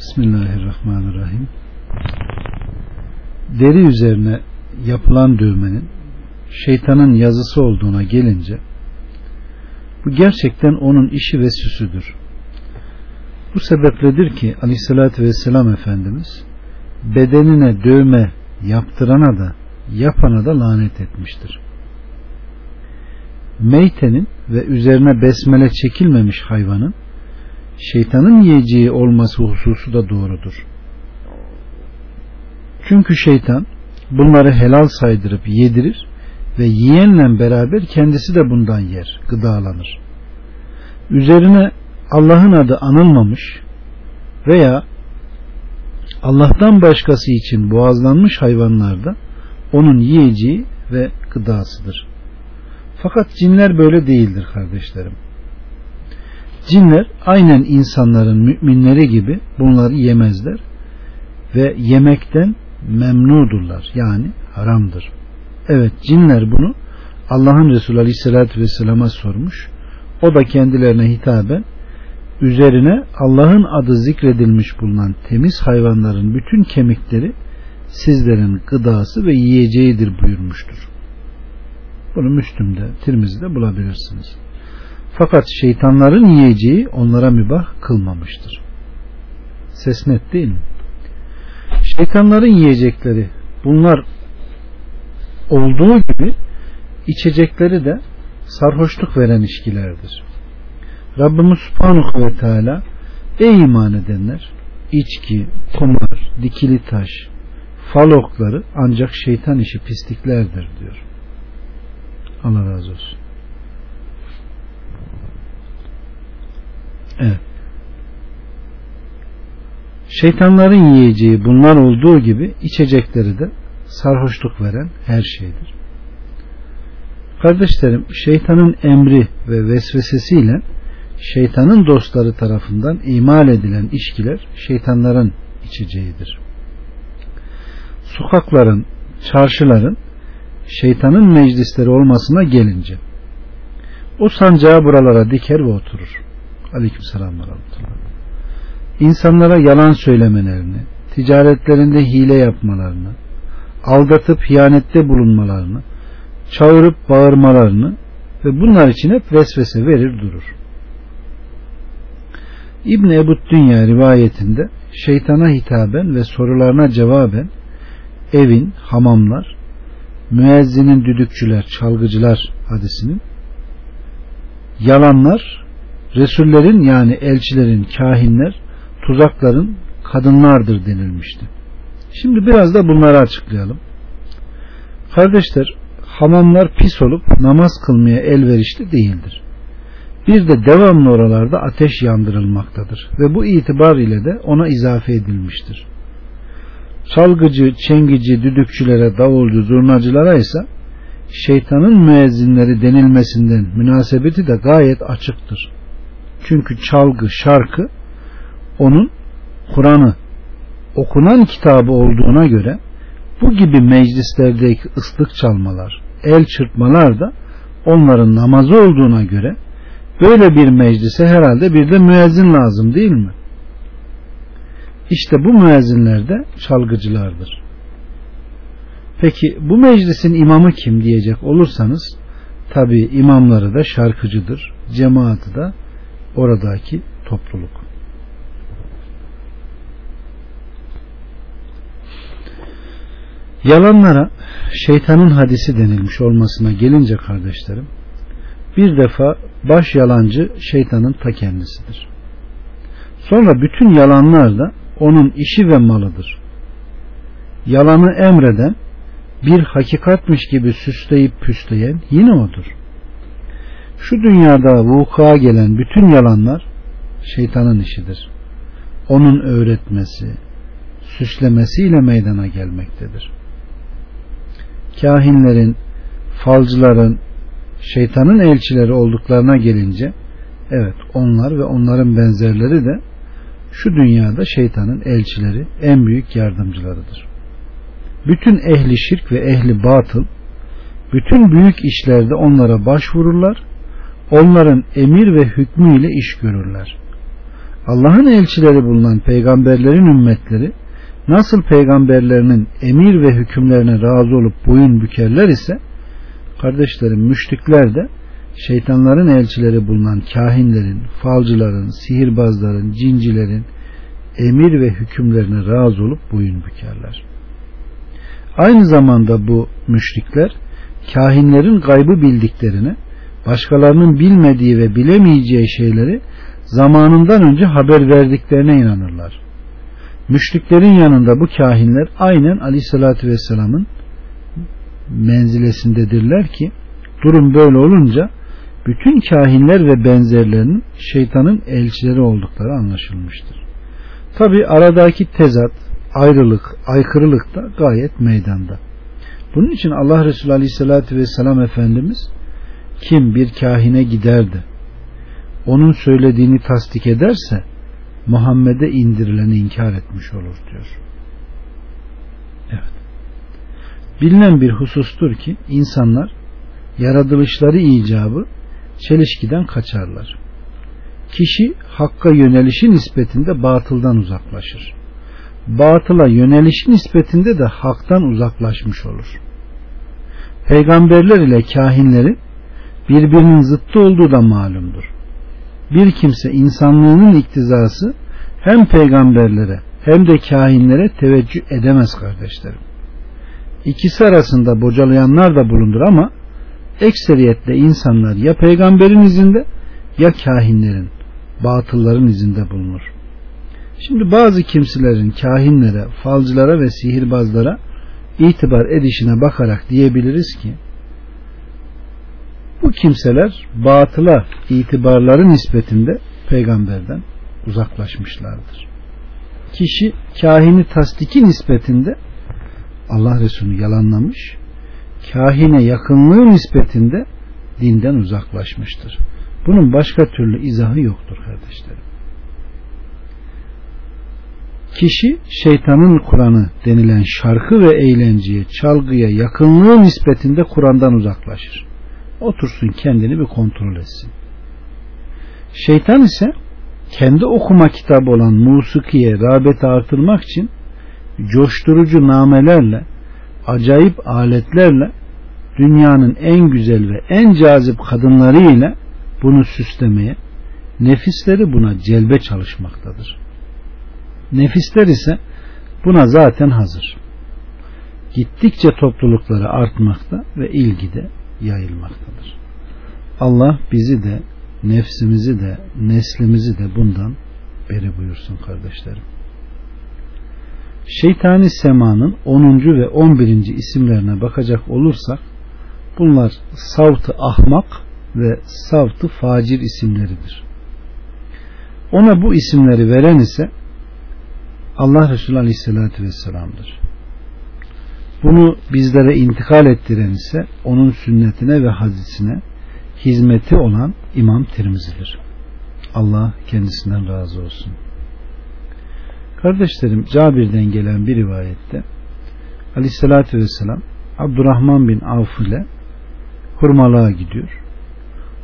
Bismillahirrahmanirrahim. Deri üzerine yapılan dövmenin şeytanın yazısı olduğuna gelince bu gerçekten onun işi ve süsüdür. Bu sebepledir ki aleyhissalatü vesselam Efendimiz bedenine dövme yaptırana da yapana da lanet etmiştir. Meytenin ve üzerine besmele çekilmemiş hayvanın şeytanın yiyeceği olması hususu da doğrudur. Çünkü şeytan bunları helal saydırıp yedirir ve yiyenle beraber kendisi de bundan yer, gıdalanır. Üzerine Allah'ın adı anılmamış veya Allah'tan başkası için boğazlanmış hayvanlarda onun yiyeceği ve gıdasıdır. Fakat cinler böyle değildir kardeşlerim. Cinler aynen insanların müminleri gibi bunları yemezler ve yemekten memnudurlar yani haramdır. Evet cinler bunu Allah'ın Resulü Aleyhisselatü Vesselam'a sormuş. O da kendilerine hitaben üzerine Allah'ın adı zikredilmiş bulunan temiz hayvanların bütün kemikleri sizlerin gıdası ve yiyeceğidir buyurmuştur. Bunu Müslüm'de, Tirmizi'de bulabilirsiniz. Fakat şeytanların yiyeceği onlara mübah kılmamıştır. Ses net değil mi? Şeytanların yiyecekleri bunlar olduğu gibi içecekleri de sarhoşluk veren içkilerdir. Rabbimiz Subhanahu ve Teala ey iman edenler içki, kumar, dikili taş, fal okları ancak şeytan işi pisliklerdir diyor. Allah razı olsun. Şeytanların yiyeceği bunlar olduğu gibi içecekleri de sarhoşluk veren her şeydir. Kardeşlerim şeytanın emri ve vesvesesiyle şeytanın dostları tarafından imal edilen içkiler şeytanların içeceğidir. Sokakların, çarşıların şeytanın meclisleri olmasına gelince o sancağı buralara diker ve oturur. Aleyküm selam ve İnsanlara yalan söylemelerini, ticaretlerinde hile yapmalarını, aldatıp hiyanette bulunmalarını, çağırıp bağırmalarını ve bunlar için hep vesvese verir durur. İbn Ebu Dünya rivayetinde şeytana hitaben ve sorularına cevaben evin, hamamlar, müezzinin düdükçüler, çalgıcılar hadisinin yalanlar, Resullerin yani elçilerin, kahinler, tuzakların kadınlardır denilmişti. Şimdi biraz da bunları açıklayalım. Kardeşler, hamamlar pis olup namaz kılmaya elverişli değildir. Bir de devamlı oralarda ateş yandırılmaktadır ve bu itibar ile de ona izafe edilmiştir. Çalgıcı, çengici, düdükçülere, davulcu, zurnacılara ise şeytanın müezzinleri denilmesinden münasebeti de gayet açıktır. Çünkü çalgı, şarkı onun Kur'an'ı okunan kitabı olduğuna göre bu gibi meclislerdeki ıslık çalmalar, el çırpmalar da onların namazı olduğuna göre böyle bir meclise herhalde bir de müezzin lazım değil mi? İşte bu müezzinler de çalgıcılardır. Peki bu meclisin imamı kim diyecek olursanız tabi imamları da şarkıcıdır, cemaati de oradaki topluluk. Yalanlara şeytanın hadisi denilmiş olmasına gelince kardeşlerim bir defa baş yalancı şeytanın ta kendisidir. Sonra bütün yalanlar da onun işi ve malıdır. Yalanı emreden bir hakikatmiş gibi süsleyip püsleyen yine odur. Şu dünyada vuku'a gelen bütün yalanlar şeytanın işidir. Onun öğretmesi, süslemesiyle meydana gelmektedir. Kahinlerin, falcıların, şeytanın elçileri olduklarına gelince evet onlar ve onların benzerleri de şu dünyada şeytanın elçileri en büyük yardımcılarıdır. Bütün ehli şirk ve ehli batıl bütün büyük işlerde onlara başvururlar onların emir ve hükmü ile iş görürler. Allah'ın elçileri bulunan peygamberlerin ümmetleri nasıl peygamberlerinin emir ve hükümlerine razı olup boyun bükerler ise kardeşlerim müşrikler de şeytanların elçileri bulunan kahinlerin, falcıların, sihirbazların, cincilerin emir ve hükümlerine razı olup boyun bükerler. Aynı zamanda bu müşrikler kahinlerin gaybı bildiklerini, başkalarının bilmediği ve bilemeyeceği şeyleri zamanından önce haber verdiklerine inanırlar. Müşriklerin yanında bu kahinler aynen Aleyhisselatü Vesselam'ın menzilesindedirler ki durum böyle olunca bütün kahinler ve benzerlerinin şeytanın elçileri oldukları anlaşılmıştır. Tabi aradaki tezat, ayrılık, aykırılık da gayet meydanda. Bunun için Allah Resulü Aleyhisselatü Vesselam Efendimiz kim bir kahine gider de onun söylediğini tasdik ederse Muhammed'e indirileni inkar etmiş olur diyor. Evet. Bilinen bir husustur ki insanlar yaratılışları icabı çelişkiden kaçarlar. Kişi hakka yönelişi nispetinde batıldan uzaklaşır. Batıla yönelişi nispetinde de haktan uzaklaşmış olur. Peygamberler ile kahinlerin birbirinin zıttı olduğu da malumdur. Bir kimse insanlığının iktizası hem peygamberlere hem de kahinlere teveccüh edemez kardeşlerim. İkisi arasında bocalayanlar da bulundur ama ekseriyetle insanlar ya peygamberin izinde ya kahinlerin, batılların izinde bulunur. Şimdi bazı kimselerin kahinlere, falcılara ve sihirbazlara itibar edişine bakarak diyebiliriz ki bu kimseler batıla itibarları nispetinde peygamberden uzaklaşmışlardır. Kişi kahini tasdiki nispetinde Allah Resulü yalanlamış, kahine yakınlığı nispetinde dinden uzaklaşmıştır. Bunun başka türlü izahı yoktur kardeşlerim. Kişi şeytanın Kur'an'ı denilen şarkı ve eğlenceye, çalgıya yakınlığı nispetinde Kur'an'dan uzaklaşır. Otursun kendini bir kontrol etsin. Şeytan ise kendi okuma kitabı olan musikiye rağbeti artırmak için coşturucu namelerle, acayip aletlerle dünyanın en güzel ve en cazip kadınları ile bunu süslemeye, nefisleri buna celbe çalışmaktadır. Nefisler ise buna zaten hazır. Gittikçe toplulukları artmakta ve ilgi de yayılmaktadır. Allah bizi de nefsimizi de neslimizi de bundan beri buyursun kardeşlerim. Şeytani semanın 10. ve 11. isimlerine bakacak olursak bunlar savtı ahmak ve savtı facir isimleridir. Ona bu isimleri veren ise Allah Resulü Aleyhisselatü Vesselam'dır. Bunu bizlere intikal ettiren ise onun sünnetine ve hadisine hizmeti olan İmam Tirmizi'dir. Allah kendisinden razı olsun. Kardeşlerim Cabir'den gelen bir rivayette Aleyhisselatü Vesselam Abdurrahman bin Avf ile hurmalığa gidiyor.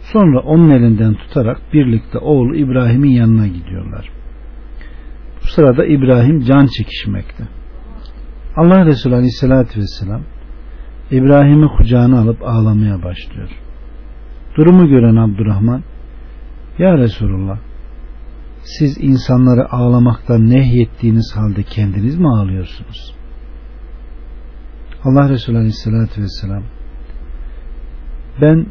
Sonra onun elinden tutarak birlikte oğlu İbrahim'in yanına gidiyorlar. Bu sırada İbrahim can çekişmekte. Allah Resulü Aleyhisselatü Vesselam İbrahim'i kucağına alıp ağlamaya başlıyor. Durumu gören Abdurrahman Ya Resulullah siz insanları ağlamaktan nehyettiğiniz halde kendiniz mi ağlıyorsunuz? Allah Resulü Aleyhisselatü Vesselam ben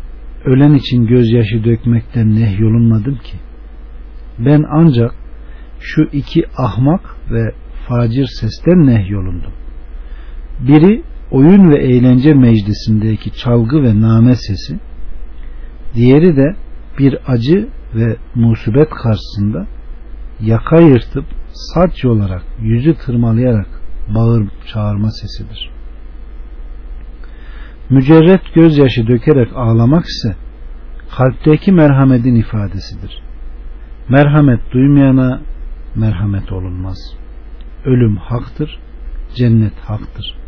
ölen için gözyaşı dökmekten nehyolunmadım ki. Ben ancak şu iki ahmak ve facir sesten nehyolundum. Biri oyun ve eğlence meclisindeki çalgı ve name sesi, diğeri de bir acı ve musibet karşısında yaka yırtıp saç olarak yüzü tırmalayarak bağır çağırma sesidir. Mücerret gözyaşı dökerek ağlamak ise kalpteki merhametin ifadesidir. Merhamet duymayana merhamet olunmaz. Ölüm haktır, cennet haktır.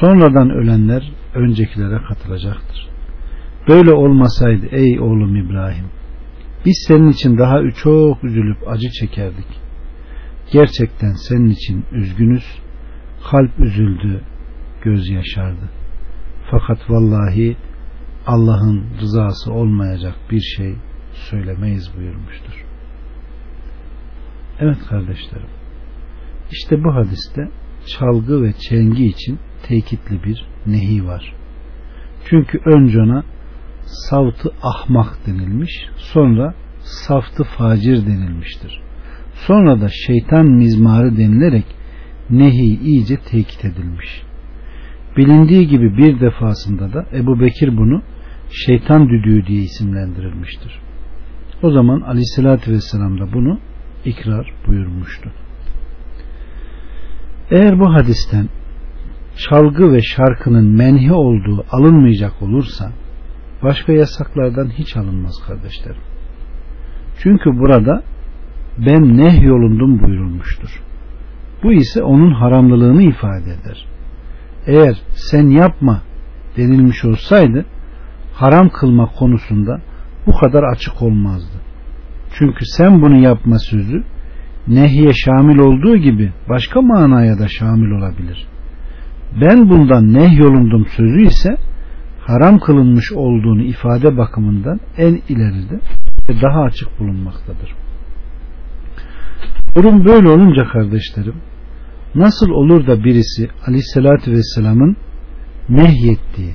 Sonradan ölenler öncekilere katılacaktır. Böyle olmasaydı ey oğlum İbrahim Biz senin için daha çok üzülüp acı çekerdik. Gerçekten senin için üzgünüz. Kalp üzüldü, göz yaşardı. Fakat vallahi Allah'ın rızası olmayacak bir şey söylemeyiz buyurmuştur. Evet kardeşlerim. İşte bu hadiste çalgı ve çengi için tekitli bir nehi var. Çünkü önce ona savtı ahmak denilmiş, sonra saftı facir denilmiştir. Sonra da şeytan mizmarı denilerek nehi iyice tekit edilmiş. Bilindiği gibi bir defasında da Ebu Bekir bunu şeytan düdüğü diye isimlendirilmiştir. O zaman aleyhissalatü vesselam da bunu ikrar buyurmuştu. Eğer bu hadisten çalgı ve şarkının menhi olduğu alınmayacak olursa başka yasaklardan hiç alınmaz kardeşlerim. Çünkü burada ben neh yolundum buyurulmuştur. Bu ise onun haramlılığını ifade eder. Eğer sen yapma denilmiş olsaydı haram kılma konusunda bu kadar açık olmazdı. Çünkü sen bunu yapma sözü nehiye şamil olduğu gibi başka manaya da şamil olabilir. Ben bundan neh yolundum sözü ise haram kılınmış olduğunu ifade bakımından en ileride ve daha açık bulunmaktadır. Durum böyle olunca kardeşlerim nasıl olur da birisi aleyhissalatü vesselamın nehyettiği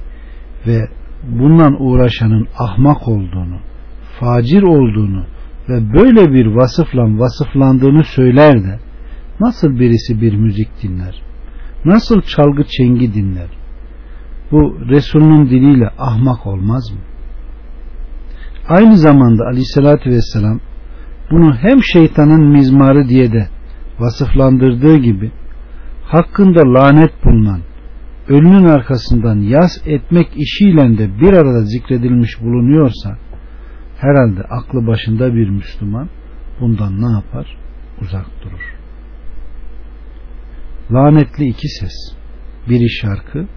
ve bundan uğraşanın ahmak olduğunu, facir olduğunu ve böyle bir vasıfla vasıflandığını söyler de nasıl birisi bir müzik dinler? Nasıl çalgı çengi dinler? Bu Resul'ün diliyle ahmak olmaz mı? Aynı zamanda aleyhissalatü vesselam bunu hem şeytanın mizmarı diye de vasıflandırdığı gibi hakkında lanet bulunan ölünün arkasından yas etmek işiyle de bir arada zikredilmiş bulunuyorsa herhalde aklı başında bir Müslüman bundan ne yapar? Uzak durur. Lanetli iki ses. Biri şarkı,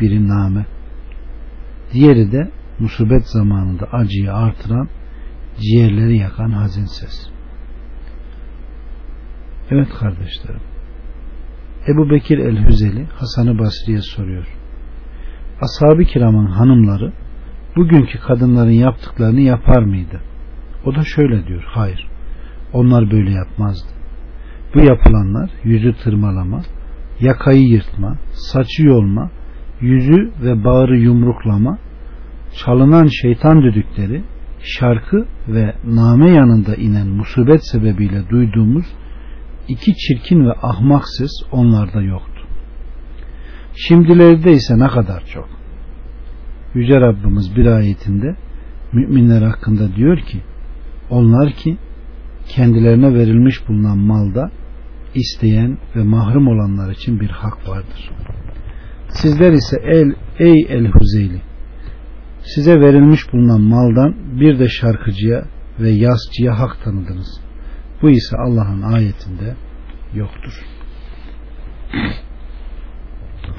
biri name. Diğeri de musibet zamanında acıyı artıran, ciğerleri yakan hazin ses. Evet kardeşlerim. Ebu Bekir el-Hüzeli Hasan-ı Basri'ye soruyor. Ashab-ı kiramın hanımları bugünkü kadınların yaptıklarını yapar mıydı? O da şöyle diyor. Hayır. Onlar böyle yapmazdı. Bu yapılanlar yüzü tırmalama, yakayı yırtma, saçı yolma, yüzü ve bağrı yumruklama, çalınan şeytan düdükleri, şarkı ve name yanında inen musibet sebebiyle duyduğumuz iki çirkin ve ahmak ses onlarda yoktu. Şimdilerde ise ne kadar çok. Yüce Rabbimiz bir ayetinde müminler hakkında diyor ki onlar ki kendilerine verilmiş bulunan malda isteyen ve mahrum olanlar için bir hak vardır. Sizler ise el, ey el huzeyli size verilmiş bulunan maldan bir de şarkıcıya ve yazcıya hak tanıdınız. Bu ise Allah'ın ayetinde yoktur.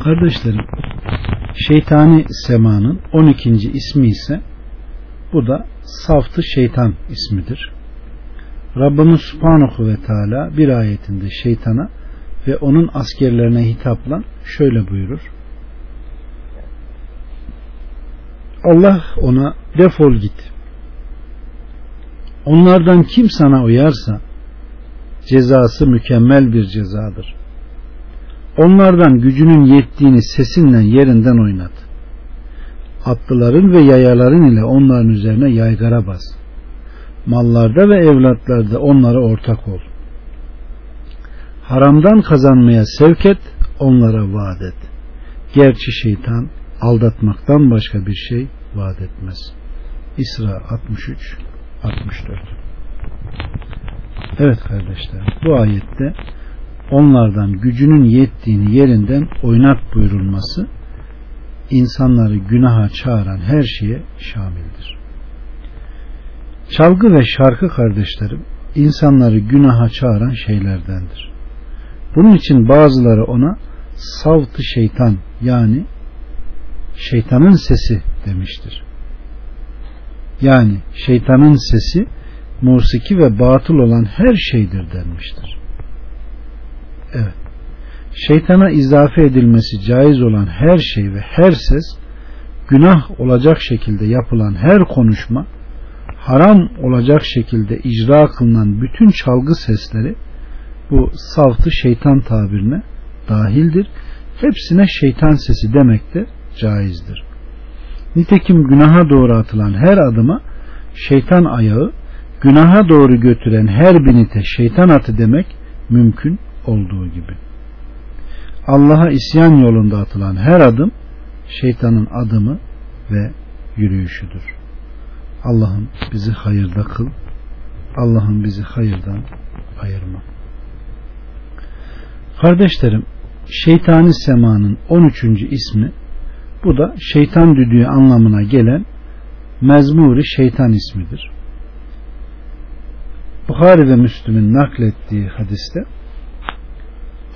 Kardeşlerim şeytani semanın 12. ismi ise bu da saftı şeytan ismidir. Rabbimiz Subhanahu ve Teala bir ayetinde şeytana ve onun askerlerine hitapla şöyle buyurur. Allah ona defol git. Onlardan kim sana uyarsa cezası mükemmel bir cezadır. Onlardan gücünün yettiğini sesinle yerinden oynat. Atlıların ve yayaların ile onların üzerine yaygara bas. Mallarda ve evlatlarda onlara ortak ol. Haramdan kazanmaya sevk et, onlara vaat et. Gerçi şeytan aldatmaktan başka bir şey vaat etmez. İsra 63 64 Evet kardeşler bu ayette onlardan gücünün yettiğini yerinden oynat buyurulması insanları günaha çağıran her şeye şamildir. Çalgı ve şarkı kardeşlerim insanları günaha çağıran şeylerdendir. Bunun için bazıları ona savtı şeytan yani şeytanın sesi demiştir. Yani şeytanın sesi musiki ve batıl olan her şeydir denmiştir. Evet. Şeytana izafe edilmesi caiz olan her şey ve her ses günah olacak şekilde yapılan her konuşma haram olacak şekilde icra kılınan bütün çalgı sesleri bu savtı şeytan tabirine dahildir. Hepsine şeytan sesi demek de caizdir. Nitekim günaha doğru atılan her adıma şeytan ayağı, günaha doğru götüren her binite şeytan atı demek mümkün olduğu gibi. Allah'a isyan yolunda atılan her adım şeytanın adımı ve yürüyüşüdür. Allah'ım bizi hayırda kıl. Allah'ım bizi hayırdan ayırma. Kardeşlerim, şeytani semanın 13. ismi bu da şeytan düdüğü anlamına gelen mezmuri şeytan ismidir. Bukhari ve Müslüm'ün naklettiği hadiste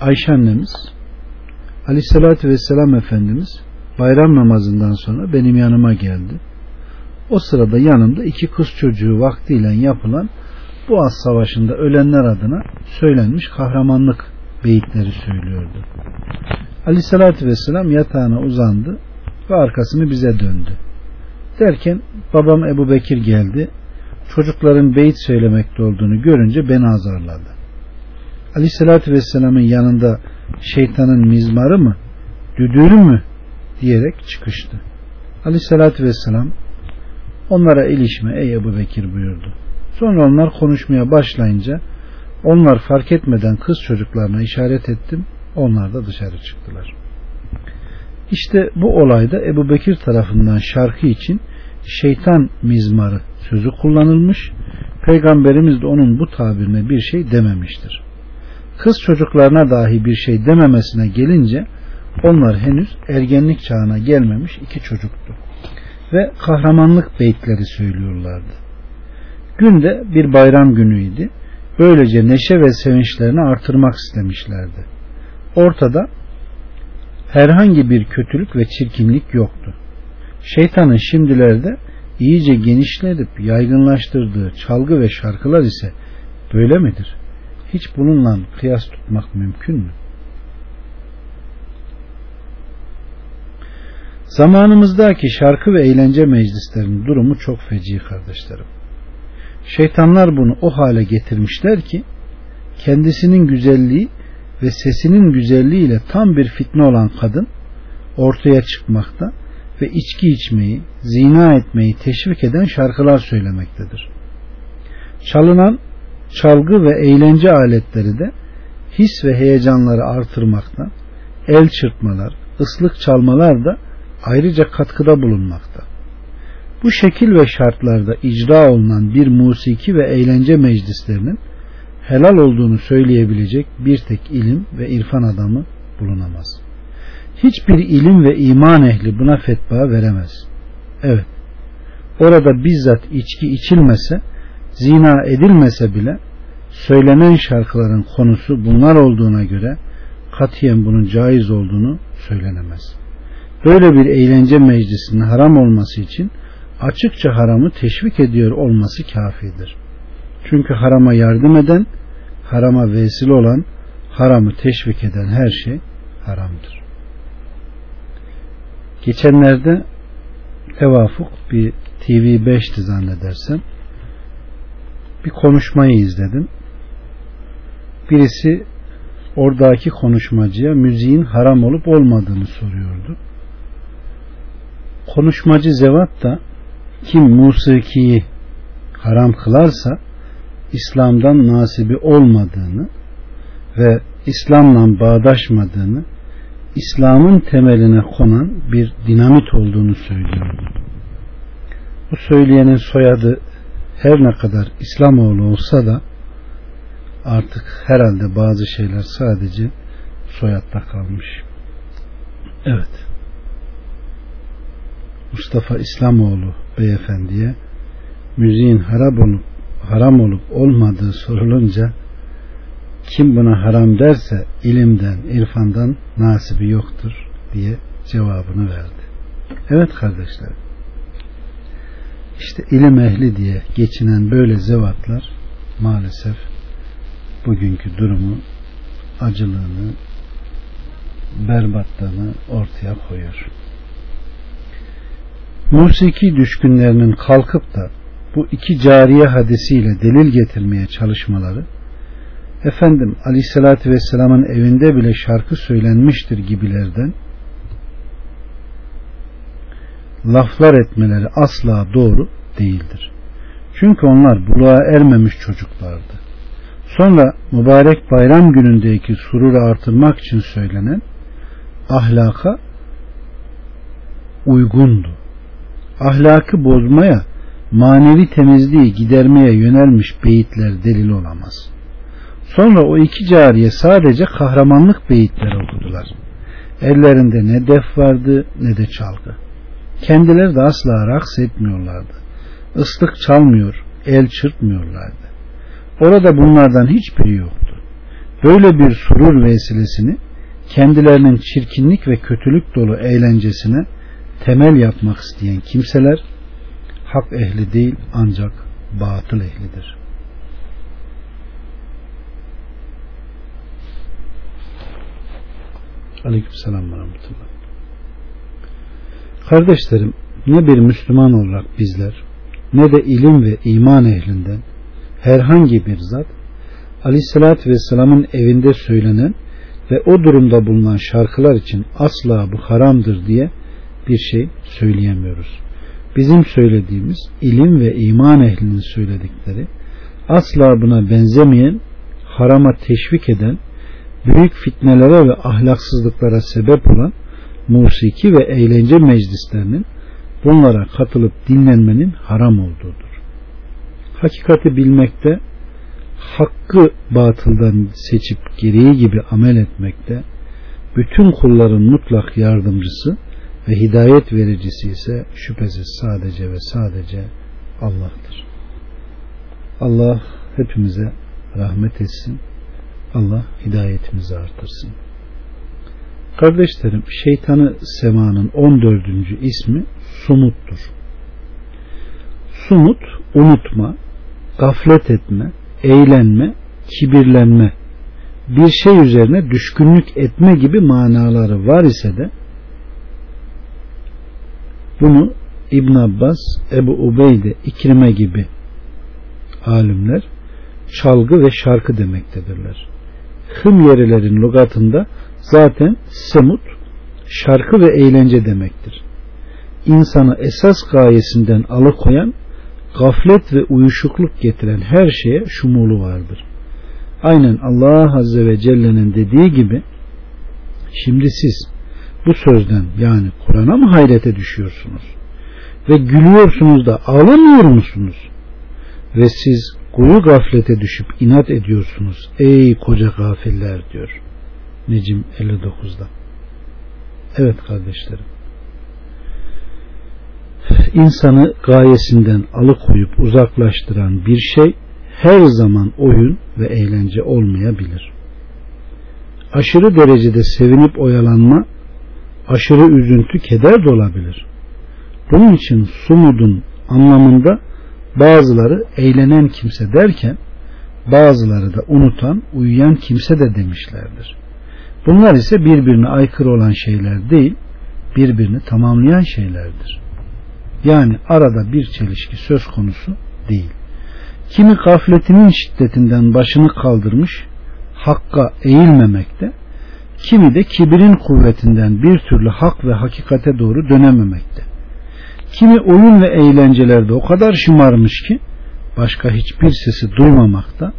Ayşe annemiz Aleyhisselatü Vesselam Efendimiz bayram namazından sonra benim yanıma geldi. O sırada yanımda iki kız çocuğu vaktiyle yapılan Boğaz Savaşı'nda ölenler adına söylenmiş kahramanlık beyitleri söylüyordu. Aleyhissalatü Vesselam yatağına uzandı ve arkasını bize döndü. Derken babam Ebu Bekir geldi. Çocukların beyit söylemekte olduğunu görünce beni azarladı. Aleyhissalatü Vesselam'ın yanında şeytanın mizmarı mı, düdüğü mü diyerek çıkıştı. Aleyhissalatü Vesselam onlara ilişme ey Ebu Bekir buyurdu. Sonra onlar konuşmaya başlayınca onlar fark etmeden kız çocuklarına işaret ettim. Onlar da dışarı çıktılar. İşte bu olayda Ebu Bekir tarafından şarkı için şeytan mizmarı sözü kullanılmış. Peygamberimiz de onun bu tabirine bir şey dememiştir. Kız çocuklarına dahi bir şey dememesine gelince onlar henüz ergenlik çağına gelmemiş iki çocuktu. Ve kahramanlık beyitleri söylüyorlardı. Günde bir bayram günüydü. Böylece neşe ve sevinçlerini artırmak istemişlerdi. Ortada herhangi bir kötülük ve çirkinlik yoktu. Şeytanın şimdilerde iyice genişletip yaygınlaştırdığı çalgı ve şarkılar ise böyle midir? Hiç bununla kıyas tutmak mümkün mü? Zamanımızdaki şarkı ve eğlence meclislerinin durumu çok feci kardeşlerim. Şeytanlar bunu o hale getirmişler ki kendisinin güzelliği ve sesinin güzelliğiyle tam bir fitne olan kadın ortaya çıkmakta ve içki içmeyi, zina etmeyi teşvik eden şarkılar söylemektedir. Çalınan çalgı ve eğlence aletleri de his ve heyecanları artırmakta, el çırpmalar, ıslık çalmalar da ayrıca katkıda bulunmakta. Bu şekil ve şartlarda icra olunan bir musiki ve eğlence meclislerinin helal olduğunu söyleyebilecek bir tek ilim ve irfan adamı bulunamaz. Hiçbir ilim ve iman ehli buna fetva veremez. Evet, orada bizzat içki içilmese, zina edilmese bile söylenen şarkıların konusu bunlar olduğuna göre katiyen bunun caiz olduğunu söylenemez. Böyle bir eğlence meclisinin haram olması için açıkça haramı teşvik ediyor olması kafidir. Çünkü harama yardım eden, harama vesile olan, haramı teşvik eden her şey haramdır. Geçenlerde tevafuk bir TV 5'ti zannedersem bir konuşmayı izledim. Birisi oradaki konuşmacıya müziğin haram olup olmadığını soruyordu. Konuşmacı Zevat da kim musikiyi haram kılarsa İslam'dan nasibi olmadığını ve İslam'la bağdaşmadığını İslam'ın temeline konan bir dinamit olduğunu söylüyordu. Bu söyleyenin soyadı her ne kadar İslamoğlu olsa da artık herhalde bazı şeyler sadece soyadda kalmış. Evet. Mustafa İslamoğlu beyefendiye müziğin haram olup, haram olup olmadığı sorulunca kim buna haram derse ilimden, irfandan nasibi yoktur diye cevabını verdi. Evet kardeşler. İşte ilim ehli diye geçinen böyle zevatlar maalesef bugünkü durumu acılığını berbatlığını ortaya koyuyor. Musiki düşkünlerinin kalkıp da bu iki cariye hadisiyle delil getirmeye çalışmaları efendim aleyhissalatü vesselamın evinde bile şarkı söylenmiştir gibilerden laflar etmeleri asla doğru değildir. Çünkü onlar buluğa ermemiş çocuklardı. Sonra mübarek bayram günündeki sururu artırmak için söylenen ahlaka uygundu. Ahlakı bozmaya, manevi temizliği gidermeye yönelmiş beyitler delil olamaz. Sonra o iki cariye sadece kahramanlık beyitleri okudular. Ellerinde ne def vardı ne de çalgı. Kendileri de asla raks etmiyorlardı. Islık çalmıyor, el çırpmıyorlardı. Orada bunlardan hiçbiri yoktu. Böyle bir surur vesilesini kendilerinin çirkinlik ve kötülük dolu eğlencesine temel yapmak isteyen kimseler hak ehli değil ancak batıl ehlidir. Aleyküm selam. Kardeşlerim ne bir Müslüman olarak bizler ne de ilim ve iman ehlinden herhangi bir zat Aleyhisselatü Vesselam'ın evinde söylenen ve o durumda bulunan şarkılar için asla bu haramdır diye bir şey söyleyemiyoruz. Bizim söylediğimiz ilim ve iman ehlinin söyledikleri asla buna benzemeyen harama teşvik eden büyük fitnelere ve ahlaksızlıklara sebep olan musiki ve eğlence meclislerinin bunlara katılıp dinlenmenin haram olduğudur. Hakikati bilmekte, hakkı batıldan seçip gereği gibi amel etmekte, bütün kulların mutlak yardımcısı ve hidayet vericisi ise şüphesiz sadece ve sadece Allah'tır. Allah hepimize rahmet etsin. Allah hidayetimizi artırsın. Kardeşlerim şeytanı semanın 14. ismi sumuttur. Sumut unutma, gaflet etme, eğlenme, kibirlenme, bir şey üzerine düşkünlük etme gibi manaları var ise de bunu İbn Abbas, Ebu Ubeyde, İkrime gibi alimler çalgı ve şarkı demektedirler. Hımyerilerin lügatında zaten semut şarkı ve eğlence demektir. İnsanı esas gayesinden alıkoyan gaflet ve uyuşukluk getiren her şeye şumulu vardır. Aynen Allah Azze ve Celle'nin dediği gibi şimdi siz bu sözden yani Kur'an'a mı hayrete düşüyorsunuz? Ve gülüyorsunuz da ağlamıyor musunuz? Ve siz kuyu gaflete düşüp inat ediyorsunuz. Ey koca gafiller diyor. Necim 59'da. Evet kardeşlerim. İnsanı gayesinden alıkoyup uzaklaştıran bir şey her zaman oyun ve eğlence olmayabilir. Aşırı derecede sevinip oyalanma aşırı üzüntü, keder de olabilir. Bunun için sumudun anlamında bazıları eğlenen kimse derken bazıları da unutan, uyuyan kimse de demişlerdir. Bunlar ise birbirine aykırı olan şeyler değil, birbirini tamamlayan şeylerdir. Yani arada bir çelişki söz konusu değil. Kimi gafletinin şiddetinden başını kaldırmış, hakka eğilmemekte, kimi de kibirin kuvvetinden bir türlü hak ve hakikate doğru dönememekte. Kimi oyun ve eğlencelerde o kadar şımarmış ki başka hiçbir sesi duymamakta,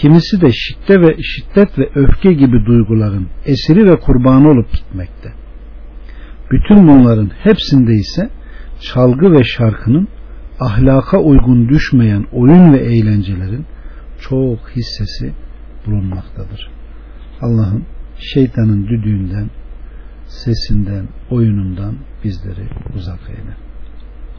kimisi de şiddet ve şiddet ve öfke gibi duyguların esiri ve kurbanı olup gitmekte. Bütün bunların hepsinde ise çalgı ve şarkının ahlaka uygun düşmeyen oyun ve eğlencelerin çok hissesi bulunmaktadır. Allah'ın şeytanın düdüğünden, sesinden, oyunundan bizleri uzak eyle.